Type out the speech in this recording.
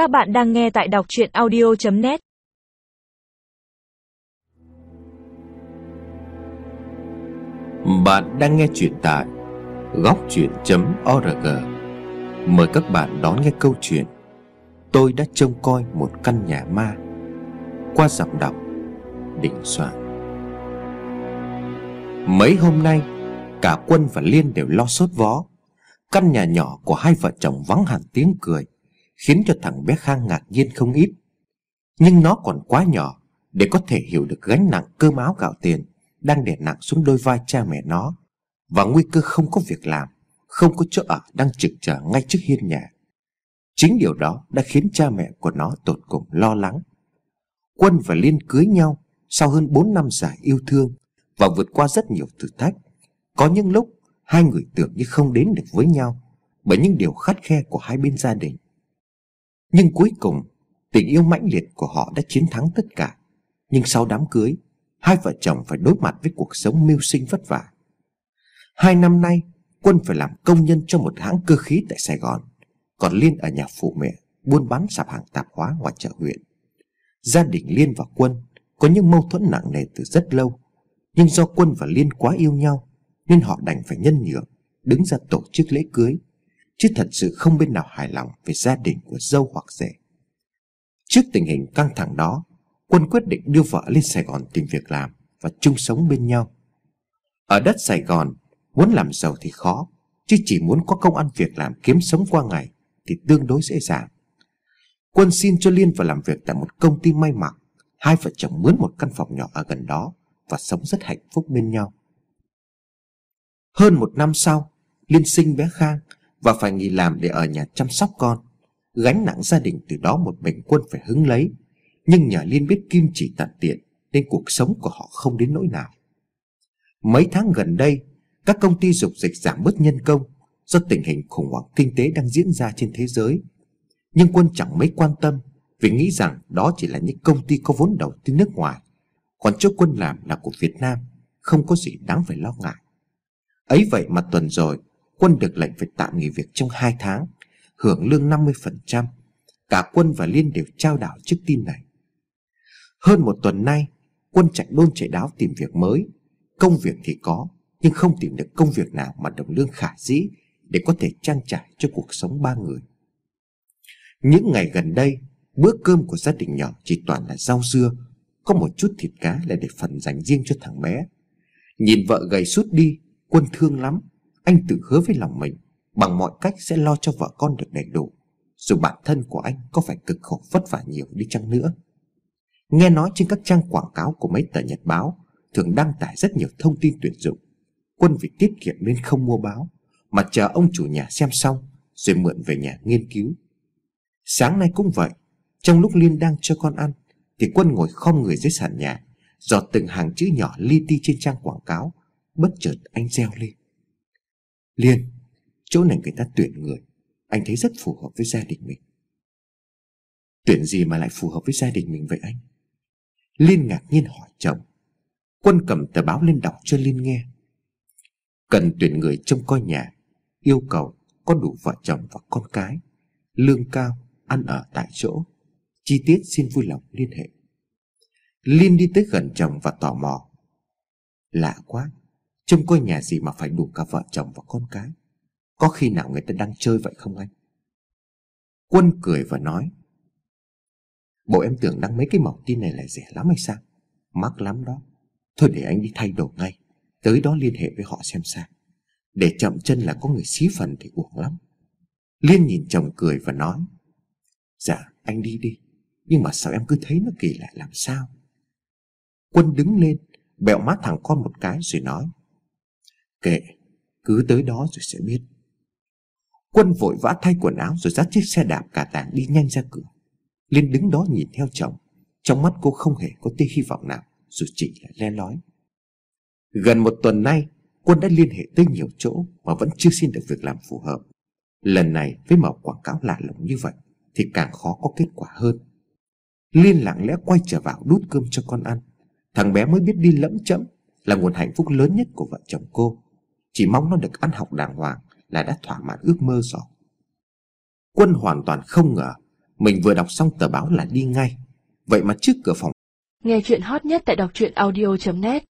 Các bạn đang nghe tại đọc chuyện audio.net Bạn đang nghe chuyện tại góc chuyện.org Mời các bạn đón nghe câu chuyện Tôi đã trông coi một căn nhà ma Qua giọng đọc Định soạn. Mấy hôm nay, Cả Quân và Liên đều lo sốt vó. Căn nhà nhỏ của hai vợ chồng vắng hẳn tiếng cười. Khiến cho thằng bé Khang ngạc nhiên không ít. Nhưng nó còn quá nhỏ Để có thể hiểu được gánh nặng cơm áo gạo tiền Đang đè nặng xuống đôi vai cha mẹ nó. Và nguy cơ không có việc làm, Không có chỗ ở đang trực chờ ngay trước hiên nhà. Chính điều đó đã khiến cha mẹ của nó tột cùng lo lắng. Quân và Liên cưới nhau Sau hơn 4 năm dài yêu thương Và vượt qua rất nhiều thử thách. Có những lúc Hai người tưởng như không đến được với nhau Bởi những điều khắt khe của hai bên gia đình. Nhưng cuối cùng, Tình yêu mãnh liệt của họ đã chiến thắng tất cả. Nhưng sau đám cưới, Hai vợ chồng phải đối mặt với cuộc sống mưu sinh vất vả. Hai năm nay, Quân phải làm công nhân cho một hãng cơ khí tại Sài Gòn, Còn Liên ở nhà phụ mẹ Buôn bán sạp hàng tạp hóa ngoài chợ huyện. Gia đình Liên và Quân Có những mâu thuẫn nặng nề từ rất lâu, Nhưng do Quân và Liên quá yêu nhau, nên họ đành phải nhân nhượng, Đứng ra tổ chức lễ cưới. Chứ thật sự không bên nào hài lòng Về gia đình của dâu hoặc rể. Trước tình hình căng thẳng đó, Quân quyết định đưa vợ lên Sài Gòn tìm việc làm Và chung sống bên nhau. Ở đất Sài Gòn, Muốn làm giàu thì khó, Chứ chỉ muốn có công ăn việc làm kiếm sống qua ngày Thì tương đối dễ dàng. Quân xin cho Liên vào làm việc tại một công ty may mặc, Hai vợ chồng mướn một căn phòng nhỏ ở gần đó Và sống rất hạnh phúc bên nhau. Hơn một năm sau, Liên sinh bé Khang và phải nghỉ làm để ở nhà chăm sóc con. Gánh nặng gia đình từ đó một mình quân phải hứng lấy. Nhưng nhờ Liên biết kim chỉ tận tiện, Nên cuộc sống của họ không đến nỗi nào. Mấy tháng gần đây, Các công ty dục dịch giảm bớt nhân công Do tình hình khủng hoảng kinh tế đang diễn ra trên thế giới. Nhưng quân chẳng mấy quan tâm, Vì nghĩ rằng đó chỉ là những công ty có vốn đầu tư nước ngoài. Còn chỗ quân làm là của Việt Nam, Không có gì đáng phải lo ngại. Ấy vậy mà tuần rồi Quân được lệnh phải tạm nghỉ việc trong 2 tháng, Hưởng lương 50% Cả Quân và Liên đều trao đảo trước tin này. Hơn một tuần nay, Quân chạy đôn chạy đáo tìm việc mới. Công việc thì có, Nhưng không tìm được công việc nào mà đồng lương khả dĩ Để có thể trang trải cho cuộc sống ba người. Những ngày gần đây, Bữa cơm của gia đình nhỏ chỉ toàn là rau dưa, Có một chút thịt cá là để phần dành riêng cho thằng bé. Nhìn vợ gầy sút đi, Quân thương lắm. Anh tự hứa với lòng mình Bằng mọi cách sẽ lo cho vợ con được đầy đủ, Dù bản thân của anh có phải cực khổ vất vả nhiều đi chăng nữa. Nghe nói trên các trang quảng cáo của mấy tờ nhật báo, Thường đăng tải rất nhiều thông tin tuyển dụng, Quân vì tiết kiệm nên không mua báo, Mà chờ ông chủ nhà xem xong Rồi mượn về nhà nghiên cứu. Sáng nay cũng vậy, Trong lúc Liên đang cho con ăn Thì Quân ngồi khom người dưới sàn nhà, Dò từng hàng chữ nhỏ li ti trên trang quảng cáo, Bất chợt anh reo lên. Liên, Chỗ này người ta tuyển người. Anh thấy rất phù hợp với gia đình mình. Tuyển gì mà lại phù hợp với gia đình mình vậy anh? Liên ngạc nhiên hỏi chồng. Quân cầm tờ báo lên đọc cho Liên nghe. Cần tuyển người trông coi nhà, Yêu cầu có đủ vợ chồng và con cái, Lương cao, Ăn ở tại chỗ. Chi tiết xin vui lòng liên hệ. Liên đi tới gần chồng và tò mò. Lạ quá Trông coi nhà gì mà phải đủ cả vợ chồng và con cái. Có khi nào người ta đang chơi vậy không anh? Quân cười và nói, Bộ em tưởng đăng mấy cái mỏng tin này là rẻ lắm hay sao? Mắc lắm đó. Thôi để anh đi thay đồ ngay. Tới đó liên hệ với họ xem sao. Để chậm chân là có người xí phần thì uổng lắm. Liên nhìn chồng cười và nói Dạ anh đi đi. Nhưng mà sao em cứ thấy nó kỳ lạ làm sao? Quân đứng lên, Bẹo má thằng con một cái rồi nói Kệ, cứ tới đó rồi sẽ biết. Quân vội vã thay quần áo rồi dắt chiếc xe đạp cả tàng đi nhanh ra cửa. Liên đứng đó nhìn theo chồng. Trong mắt cô không hề có tia hy vọng nào, dù chỉ là le lói. Gần một tuần nay, Quân đã liên hệ tới nhiều chỗ mà vẫn chưa xin được việc làm phù hợp. Lần này với màu quảng cáo lạ lùng như vậy thì càng khó có kết quả hơn. Liên lặng lẽ quay trở vào đút cơm cho con ăn. Thằng bé mới biết đi lẫm chẫm là nguồn hạnh phúc lớn nhất của vợ chồng cô. Chỉ mong nó được ăn học đàng hoàng Là đã thỏa mãn ước mơ rồi. Quân hoàn toàn không ngờ, Mình vừa đọc xong tờ báo là đi ngay. Vậy mà trước cửa phòng Nghe chuyện hot nhất tại đọc truyện audio.net